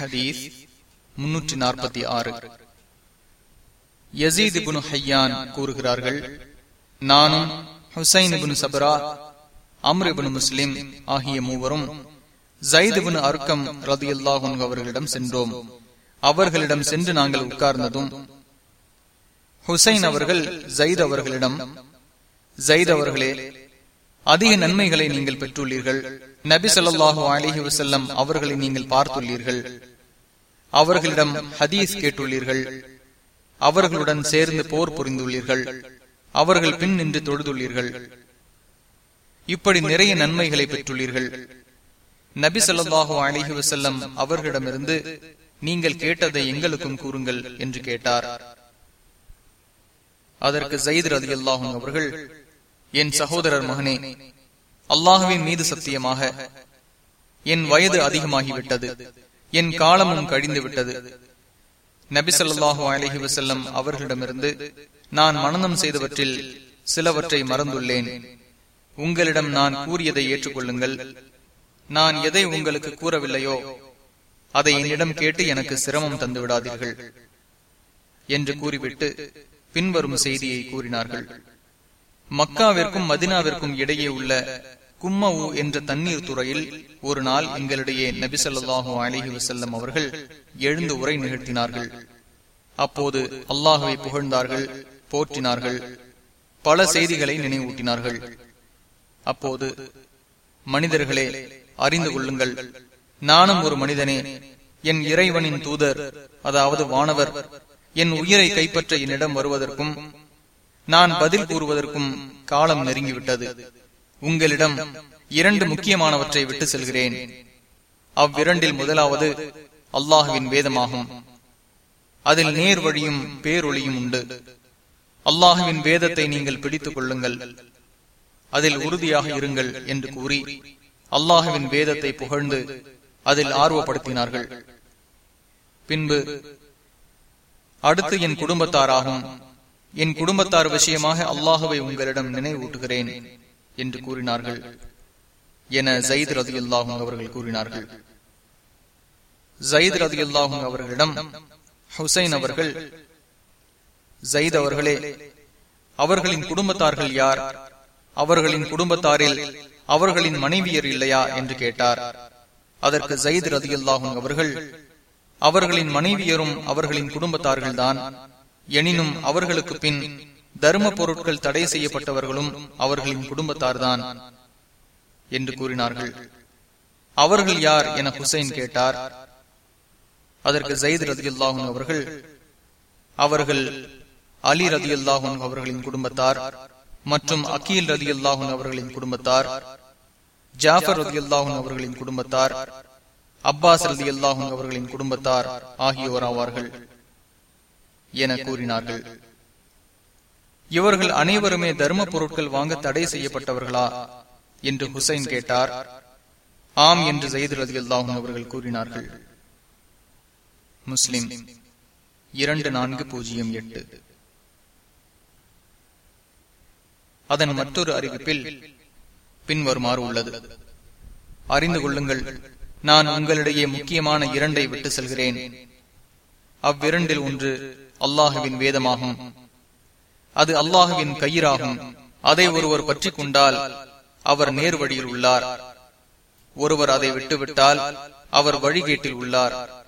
ஹதீஸ் முன்னூற்றி நாற்பத்தி ஆறு. யசீத் இபுன் ஹையான் கூறுகிறார்கள் நானும் ஹுசைன் இபுன் சபரா அம்ர் முஸ்லிம் ஆகிய மூவரும் ஜயித் அர்க்கம் ரதி அல்லாஹன் அவர்களிடம் சென்றோம். அவர்களிடம் சென்று நாங்கள் உட்கார்ந்ததும் ஹுசைன் அவர்கள் ஜயித் அவர்களிடம் ஜயித் அவர்களே அதிக நன்மைகளை நீங்கள் பெற்றுள்ளீர்கள். நபி சொல்லாஹு அலிஹி வசல்லம் அவர்களை நீங்கள் பார்த்துள்ளீர்கள். அவர்களிடம் ஹதீஸ் கேட்டுள்ளீர்கள். அவர்களுடன் சேர்ந்து போர் புரிந்துள்ளீர்கள். அவர்கள் பின் நின்று தொழுதுள்ளீர்கள். இப்படி நிறைய நன்மைகளை பெற்றுள்ளீர்கள். நபி சொல்லாஹு அலஹி வசல்லம் அவர்களிடமிருந்து நீங்கள் கேட்டதை எங்களுக்கும் கூறுங்கள் என்று கேட்டார். அதற்கு ஜயித் ரதி அல்லாஹும் அவர்கள் என் சகோதரர் மகனே அல்லாஹுவின் மீது சத்தியமாக என் வயது அதிகமாகிவிட்டது. என் காலமும் கழிந்து விட்டது நபிசல்லாஹு அலஹி வசல்லம் அவர்களிடமிருந்து நான் மனநம் செய்தவற்றில் சிலவற்றை மறந்துள்ளேன். உங்களிடம் நான் கூறியதை ஏற்றுக்கொள்ளுங்கள். நான் எதை உங்களுக்கு கூறவில்லையோ அதை என்னிடம் கேட்டு எனக்கு சிரமம் தந்து விடாதீர்கள் என்று கூறிவிட்டு பின்வரும் செய்தியை கூறினார்கள். மக்காவிற்கும் மதினாவிற்கும் இடையே உள்ள கும்மவு என்ற தண்ணீர் துறையில் ஒரு நாள் எங்களிடையே நபிசல்லாஹு அலிஹி வசல்லம் அவர்கள் எழுந்து உரை நிகழ்த்தினார்கள். அப்போது அல்லாஹுவை புகழ்ந்தார்கள் போற்றினார்கள் பல செய்திகளை நினைவூட்டினார்கள். அப்போது மனிதர்களே அறிந்து கொள்ளுங்கள் நானும் ஒரு மனிதனே என் இறைவனின் தூதர் அதாவது வானவர் என் உயிரை கைப்பற்ற என்னிடம் வருவதற்கும் நான் பதில் கூறுவதற்கும் காலம் நெருங்கிவிட்டது. உங்களிடம் இரண்டு முக்கியமானவற்றை விட்டு செல்கிறேன். அவ்விரண்டில் முதலாவது அல்லாஹுவின் வேதமாகும். அதில் நேர் வழியும் பேரொழியும் உண்டு. அல்லாஹுவின் வேதத்தை நீங்கள் பிடித்துக் கொள்ளுங்கள். அதில் உறுதியாக இருங்கள் என்று கூறி அல்லாஹுவின் வேதத்தை புகழ்ந்து அதில் ஆர்வப்படுத்தினார்கள். பின்பு அடுத்து என் குடும்பத்தாராகும். என் குடும்பத்தார் விஷயமாக அல்லாஹுவை உங்களிடம் நினைவூட்டுகிறேன். என்று கூறினார்கள். என ஜயித் ரதியுல்லாஹும் அவர்கள் கூறினார்கள். ஜயித் ரதியுல்லாஹும் அவர்களிடம் ஹுசைன் அவர்கள் ஜயித் அவர்களே அவர்களின் குடும்பத்தார்கள் யார்? அவர்களின் குடும்பத்தாரில் அவர்களின் மனைவியர் இல்லையா என்று கேட்டார். அதற்கு ஜயித் ரதியுல்லாஹும் அவர்கள் அவர்களின் மனைவியரும் அவர்களின் குடும்பத்தார்கள்தான் எனினும் அவர்களுக்கு பின் தர்ம பொருட்கள் தடை செய்யப்பட்டவர்களும் அவர்களின் குடும்பத்தார்தான் என்று கூறினார்கள். அவர்கள் யார் என ஹுசைன் கேட்டார். அதற்கு ஜெயித் ரதி அல்லாஹும் அவர்கள் அவர்கள் அலி ரதி அல்லாஹும் அவர்களின் குடும்பத்தார் மற்றும் அக்கீல் ரதி அல்லாஹும் அவர்களின் குடும்பத்தார் ஜாஃபர் ரதி அல்லாஹும் அவர்களின் குடும்பத்தார் அப்பாஸ் ரதி அல்லாஹும் அவர்களின் குடும்பத்தார் ஆகியோர் ஆவார்கள் என கூறினார்கள். இவர்கள் அனைவருமே தர்ம பொருட்கள் வாங்க தடை செய்யப்பட்டவர்களா? என்று ஹுசைன் கேட்டார். ஆம் என்று ஜெயித் ரதி அல்லாஹும் அவர்கள் கூறினார்கள். முஸ்லிம் இரண்டு நான்கு பூஜ்ஜியம் எட்டு. அதன் மற்றொரு அறிவிப்பில் பின்வருமாறு உள்ளது. அறிந்து கொள்ளுங்கள் நான் உங்களிடையே முக்கியமான இரண்டை விட்டு செல்கிறேன். அவ்விரண்டில் ஒன்று அல்லாஹுவின் வேதமாகும். அது அல்லாஹுவின் கயிறாகும். அதை ஒருவர் பற்றி கொண்டால் அவர் நேர் வழியில் உள்ளார். ஒருவர் அதை விட்டுவிட்டால் அவர் வழிகேட்டில் உள்ளார்.